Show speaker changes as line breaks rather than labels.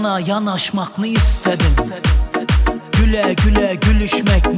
yana yanaşmak ne istedim? Güle güle gülüşmek